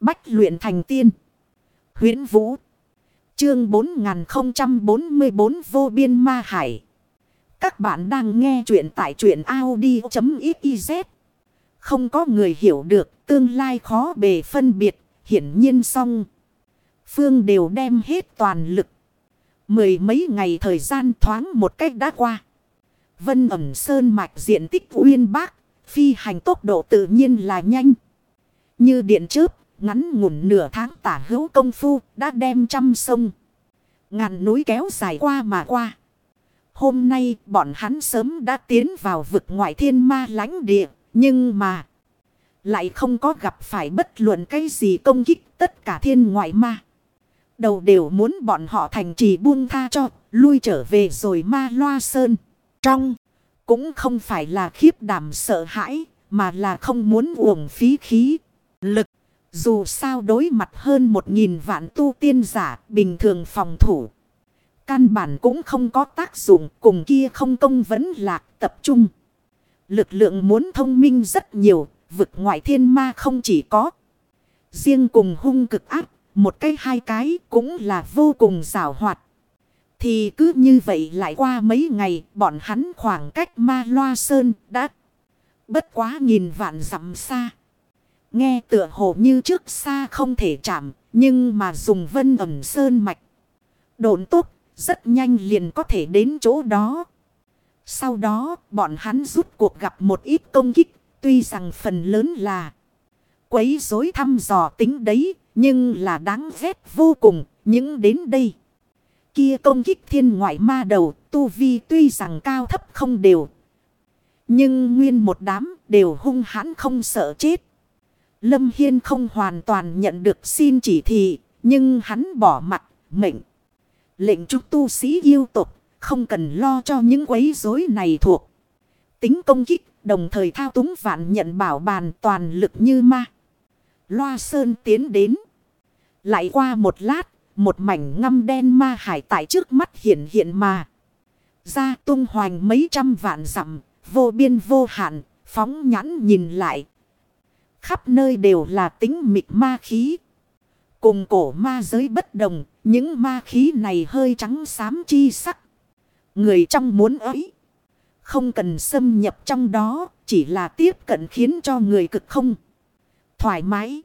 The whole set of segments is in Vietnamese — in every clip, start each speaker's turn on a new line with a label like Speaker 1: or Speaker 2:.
Speaker 1: Bách luyện thành tiên. huyễn Vũ. Chương 4044 vô biên ma hải. Các bạn đang nghe truyện tại truyện Audi.xyz. Không có người hiểu được tương lai khó bề phân biệt. Hiển nhiên xong. Phương đều đem hết toàn lực. Mười mấy ngày thời gian thoáng một cách đã qua. Vân ẩm sơn mạch diện tích uyên bác. Phi hành tốc độ tự nhiên là nhanh. Như điện chớp, ngắn ngủn nửa tháng tả hữu công phu đã đem trăm sông. Ngàn núi kéo dài qua mà qua. Hôm nay bọn hắn sớm đã tiến vào vực ngoại thiên ma lãnh địa. Nhưng mà lại không có gặp phải bất luận cái gì công kích tất cả thiên ngoại ma. Đầu đều muốn bọn họ thành trì buông tha cho, lui trở về rồi ma loa sơn. Trong, cũng không phải là khiếp đảm sợ hãi, mà là không muốn uổng phí khí, lực. Dù sao đối mặt hơn một nghìn vạn tu tiên giả bình thường phòng thủ. Căn bản cũng không có tác dụng cùng kia không công vấn lạc tập trung. Lực lượng muốn thông minh rất nhiều, vực ngoại thiên ma không chỉ có. Riêng cùng hung cực áp, một cái hai cái cũng là vô cùng rào hoạt. Thì cứ như vậy lại qua mấy ngày bọn hắn khoảng cách ma loa sơn đã bất quá nghìn vạn dặm xa. Nghe tựa hồ như trước xa không thể chạm nhưng mà dùng vân ẩm sơn mạch. Độn tốt rất nhanh liền có thể đến chỗ đó. Sau đó bọn hắn rút cuộc gặp một ít công kích tuy rằng phần lớn là quấy rối thăm dò tính đấy nhưng là đáng ghét vô cùng những đến đây. Kia công kích thiên ngoại ma đầu, tu vi tuy rằng cao thấp không đều. Nhưng nguyên một đám đều hung hãn không sợ chết. Lâm Hiên không hoàn toàn nhận được xin chỉ thị, nhưng hắn bỏ mặt, mệnh. Lệnh chúc tu sĩ yêu tục, không cần lo cho những quấy rối này thuộc. Tính công kích, đồng thời thao túng vạn nhận bảo bàn toàn lực như ma. Loa sơn tiến đến. Lại qua một lát, một mảnh ngâm đen ma hải tại trước mắt hiện hiện mà. Ra tung hoành mấy trăm vạn dặm, vô biên vô hạn, phóng nhãn nhìn lại. Khắp nơi đều là tính mịt ma khí. Cùng cổ ma giới bất đồng, những ma khí này hơi trắng xám chi sắc. Người trong muốn ấy. Không cần xâm nhập trong đó, chỉ là tiếp cận khiến cho người cực không thoải mái.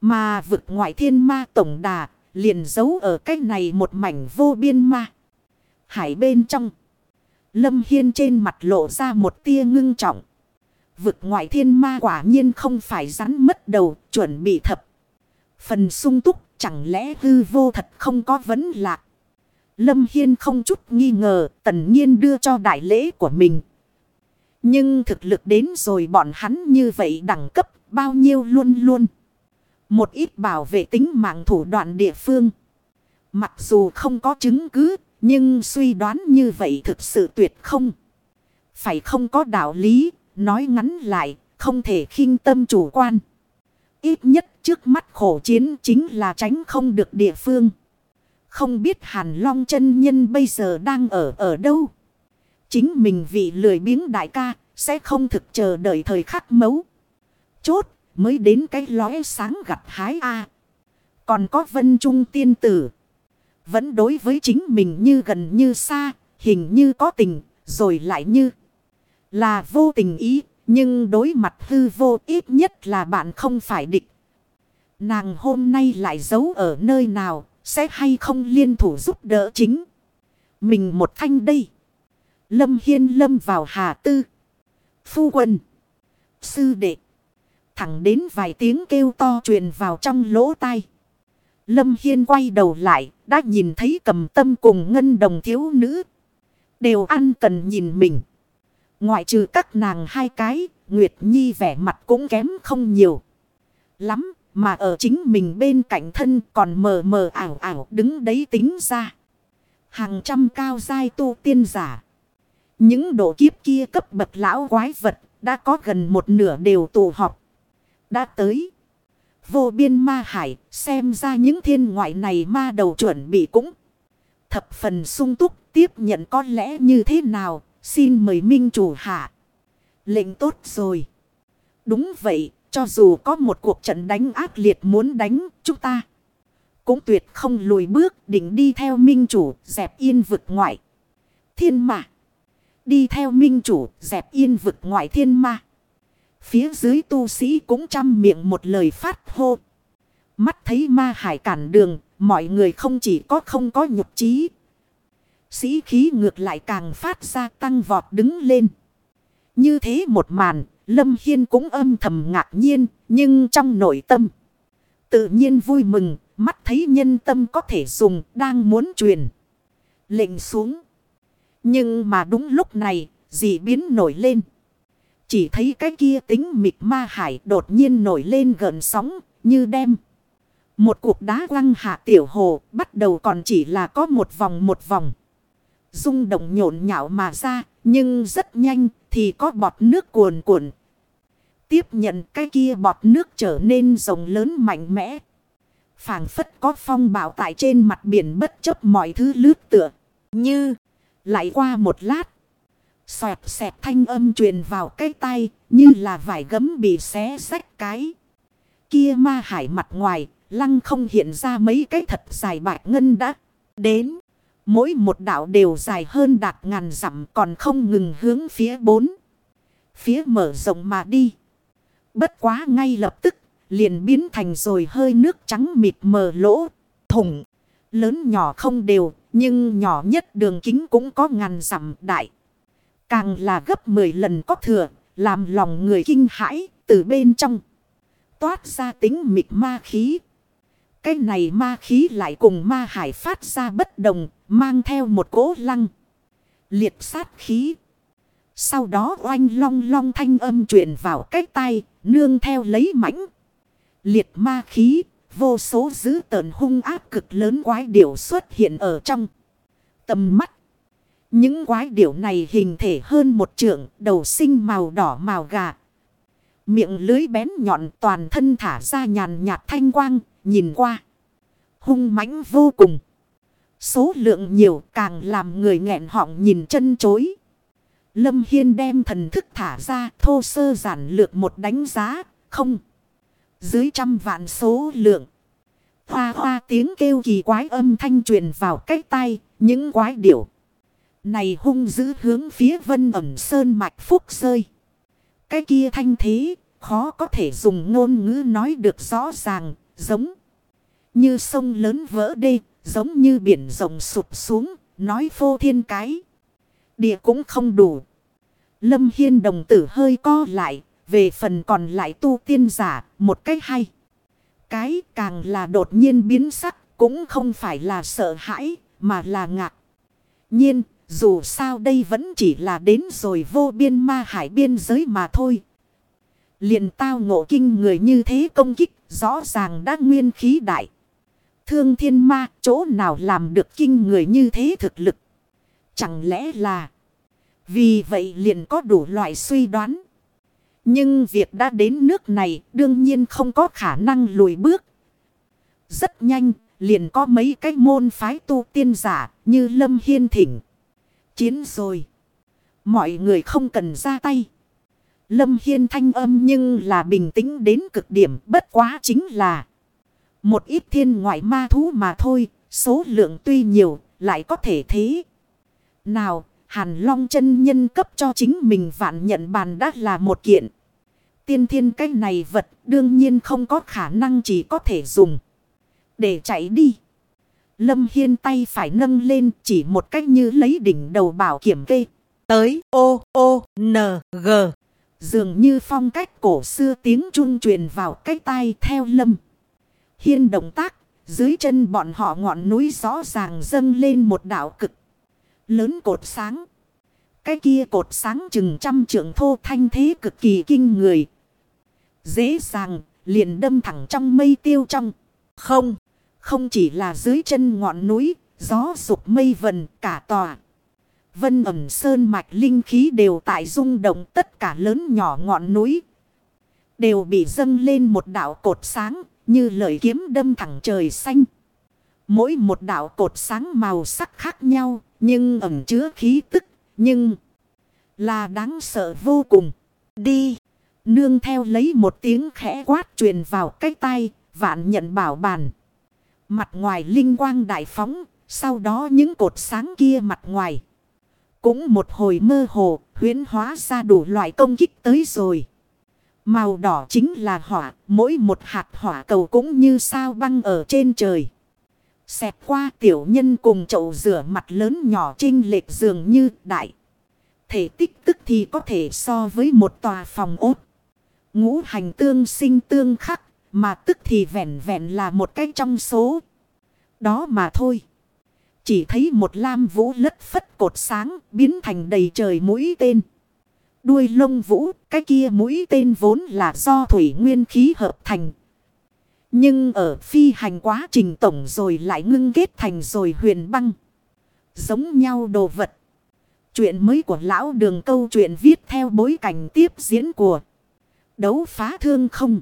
Speaker 1: Mà vực ngoại thiên ma tổng đà liền giấu ở cái này một mảnh vô biên ma. Hải bên trong. Lâm Hiên trên mặt lộ ra một tia ngưng trọng. Vực ngoại thiên ma quả nhiên không phải rắn mất đầu chuẩn bị thập. Phần sung túc chẳng lẽ hư vô thật không có vấn lạc. Lâm Hiên không chút nghi ngờ tần nhiên đưa cho đại lễ của mình. Nhưng thực lực đến rồi bọn hắn như vậy đẳng cấp bao nhiêu luôn luôn. Một ít bảo vệ tính mạng thủ đoạn địa phương. Mặc dù không có chứng cứ, nhưng suy đoán như vậy thực sự tuyệt không. Phải không có đạo lý, nói ngắn lại, không thể khinh tâm chủ quan. Ít nhất trước mắt khổ chiến chính là tránh không được địa phương. Không biết Hàn Long chân nhân bây giờ đang ở ở đâu. Chính mình vị lười biếng đại ca sẽ không thực chờ đợi thời khắc mấu. Chốt mới đến cái lóe sáng gặt hái a Còn có vân trung tiên tử. Vẫn đối với chính mình như gần như xa, hình như có tình, rồi lại như là vô tình ý. Nhưng đối mặt hư vô ít nhất là bạn không phải địch. Nàng hôm nay lại giấu ở nơi nào, sẽ hay không liên thủ giúp đỡ chính. Mình một thanh đây. Lâm Hiên lâm vào hà tư. Phu quân. Sư đệ. Thẳng đến vài tiếng kêu to truyền vào trong lỗ tai. Lâm Hiên quay đầu lại, đã nhìn thấy cầm tâm cùng ngân đồng thiếu nữ. Đều ăn cần nhìn mình. Ngoại trừ các nàng hai cái, Nguyệt Nhi vẻ mặt cũng kém không nhiều. Lắm, mà ở chính mình bên cạnh thân còn mờ mờ ảo ảo đứng đấy tính ra. Hàng trăm cao giai tu tiên giả. Những độ kiếp kia cấp bậc lão quái vật đã có gần một nửa đều tụ họp. Đã tới. Vô biên ma hải xem ra những thiên ngoại này ma đầu chuẩn bị cũng. Thập phần sung túc tiếp nhận có lẽ như thế nào. Xin mời minh chủ hạ. Lệnh tốt rồi. Đúng vậy Cho dù có một cuộc trận đánh ác liệt muốn đánh chúng ta. Cũng tuyệt không lùi bước định đi theo minh chủ dẹp yên vực ngoại. Thiên ma. Đi theo minh chủ dẹp yên vực ngoại thiên ma. Phía dưới tu sĩ cũng chăm miệng một lời phát hô. Mắt thấy ma hải cản đường, mọi người không chỉ có không có nhục trí. Sĩ khí ngược lại càng phát ra tăng vọt đứng lên. Như thế một màn, Lâm Hiên cũng âm thầm ngạc nhiên, nhưng trong nội tâm. Tự nhiên vui mừng, mắt thấy nhân tâm có thể dùng, đang muốn truyền. Lệnh xuống. Nhưng mà đúng lúc này, dị biến nổi lên. Chỉ thấy cái kia tính mịt ma hải đột nhiên nổi lên gần sóng, như đem. Một cuộc đá quăng hạ tiểu hồ, bắt đầu còn chỉ là có một vòng một vòng rung động nhộn nhạo mà ra, nhưng rất nhanh thì có bọt nước cuồn cuộn. Tiếp nhận cái kia bọt nước trở nên rồng lớn mạnh mẽ. phảng phất có phong bạo tại trên mặt biển bất chấp mọi thứ lướt tựa. Như lại qua một lát. Xoẹt xẹt thanh âm truyền vào cái tay như là vải gấm bị xé rách cái. Kia ma hải mặt ngoài lăng không hiện ra mấy cái thật dài bạc ngân đã đến. Mỗi một đảo đều dài hơn đạt ngàn dặm còn không ngừng hướng phía bốn. Phía mở rộng mà đi. Bất quá ngay lập tức liền biến thành rồi hơi nước trắng mịt mờ lỗ, thủng. Lớn nhỏ không đều nhưng nhỏ nhất đường kính cũng có ngàn dặm đại. Càng là gấp 10 lần có thừa, làm lòng người kinh hãi từ bên trong. Toát ra tính mịt ma khí. Cái này ma khí lại cùng ma hải phát ra bất đồng, mang theo một cỗ lăng. Liệt sát khí. Sau đó oanh long long thanh âm truyền vào cái tay, nương theo lấy mãnh. Liệt ma khí, vô số dữ tợn hung áp cực lớn quái điểu xuất hiện ở trong tầm mắt. Những quái điểu này hình thể hơn một trượng, đầu sinh màu đỏ màu gà. Miệng lưới bén nhọn toàn thân thả ra nhàn nhạt thanh quang, nhìn qua. Hung mãnh vô cùng. Số lượng nhiều càng làm người nghẹn họng nhìn chân chối. Lâm Hiên đem thần thức thả ra thô sơ giản lược một đánh giá, không. Dưới trăm vạn số lượng. Hoa hoa tiếng kêu kỳ quái âm thanh truyền vào cái tay, những quái điểu. Này hung dữ hướng phía vân ẩm sơn mạch phúc rơi. Cái kia thanh thế, khó có thể dùng ngôn ngữ nói được rõ ràng, giống như sông lớn vỡ đê, giống như biển rộng sụp xuống, nói phô thiên cái. Địa cũng không đủ. Lâm Hiên đồng tử hơi co lại, về phần còn lại tu tiên giả, một cách hay. Cái càng là đột nhiên biến sắc, cũng không phải là sợ hãi, mà là ngạc. Nhiên, dù sao đây vẫn chỉ là đến rồi vô biên ma hải biên giới mà thôi. liền tao ngộ kinh người như thế công kích, rõ ràng đã nguyên khí đại. Thương thiên ma, chỗ nào làm được kinh người như thế thực lực? Chẳng lẽ là... Vì vậy liền có đủ loại suy đoán. Nhưng việc đã đến nước này đương nhiên không có khả năng lùi bước. Rất nhanh, liền có mấy cái môn phái tu tiên giả như Lâm Hiên Thỉnh. Chiến rồi. Mọi người không cần ra tay. Lâm Hiên thanh âm nhưng là bình tĩnh đến cực điểm bất quá chính là một ít thiên ngoại ma thú mà thôi, số lượng tuy nhiều, lại có thể thế. Nào, Hàn Long chân nhân cấp cho chính mình vạn nhận bàn đã là một kiện. Tiên thiên cái này vật đương nhiên không có khả năng chỉ có thể dùng. Để chạy đi. Lâm Hiên tay phải nâng lên chỉ một cách như lấy đỉnh đầu bảo kiểm kê. Tới ô ô n g. Dường như phong cách cổ xưa tiếng trung truyền vào cái tay theo lâm. Hiên động tác. Dưới chân bọn họ ngọn núi rõ ràng dâng lên một đảo cực. Lớn cột sáng. Cái kia cột sáng chừng trăm trượng thô thanh thế cực kỳ kinh người. Dễ dàng liền đâm thẳng trong mây tiêu trong. Không. Không chỉ là dưới chân ngọn núi, gió sụp mây vần cả tòa. Vân ẩm sơn mạch linh khí đều tại rung động tất cả lớn nhỏ ngọn núi. Đều bị dâng lên một đảo cột sáng như lợi kiếm đâm thẳng trời xanh. Mỗi một đảo cột sáng màu sắc khác nhau nhưng ẩm chứa khí tức nhưng là đáng sợ vô cùng. Đi! Nương theo lấy một tiếng khẽ quát truyền vào cái tay, vạn nhận bảo bàn. Mặt ngoài linh quang đại phóng, sau đó những cột sáng kia mặt ngoài. Cũng một hồi mơ hồ, huyến hóa ra đủ loại công kích tới rồi. Màu đỏ chính là hỏa, mỗi một hạt hỏa cầu cũng như sao băng ở trên trời. Xẹt qua tiểu nhân cùng chậu rửa mặt lớn nhỏ trinh lệch dường như đại. Thể tích tức thì có thể so với một tòa phòng ốt. Ngũ hành tương sinh tương khắc, mà tức thì vẹn vẹn là một cái trong số. Đó mà thôi. Chỉ thấy một lam vũ lất phất cột sáng biến thành đầy trời mũi tên. Đuôi lông vũ, cái kia mũi tên vốn là do thủy nguyên khí hợp thành. Nhưng ở phi hành quá trình tổng rồi lại ngưng kết thành rồi huyền băng. Giống nhau đồ vật. Chuyện mới của lão đường câu chuyện viết theo bối cảnh tiếp diễn của đấu phá thương không.